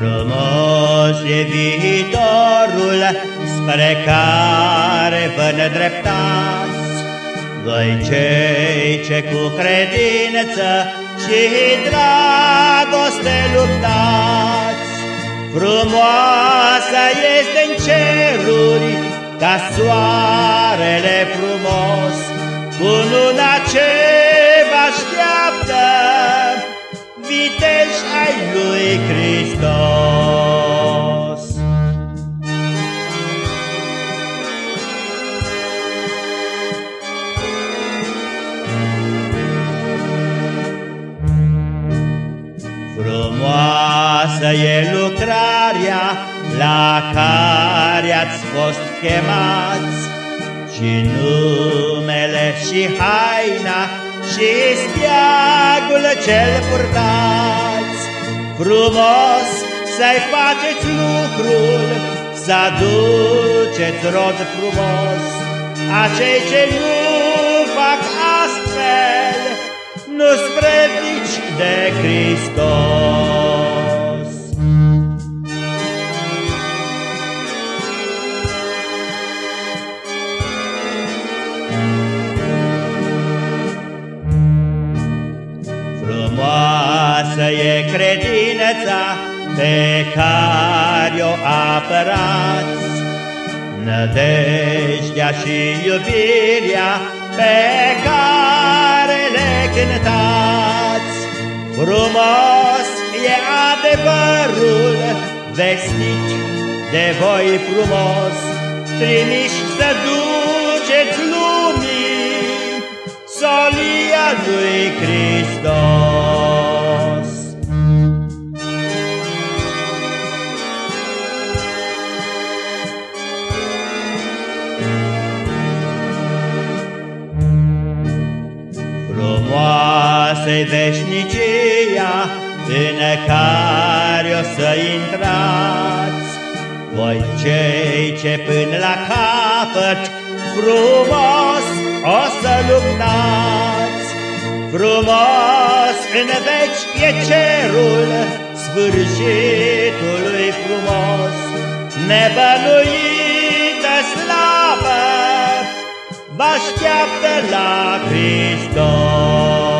Frumos e viitorul spre care vă nedreptați, Voi cei ce cu credință și dragoste luptați. Frumoasă este în ceruri ca soarele frumos, Cu luna ce vă așteaptă, viteși ai lui. Frumoasă e lucrarea la care ați fost chemați, și numele și haina și steagul cel purtați. Frumos să-i faceți lucrul, să aduceți rod frumos, acei ce nu fac astfel, nu spre de Hristos. Frumoasă e credința pe care o apărați, Nădejdea și iubirea pe care le cântați. Frumos e adevărul vestit de voi frumos, Trimiși să duceți Frumoasă-i veșnicia în care o să intrați, voi cei ce până la capăt frumos o să luptați. Frumos în veci e cerul sfârșitului frumos, nebănuită slavă, vă așteaptă la Hristos.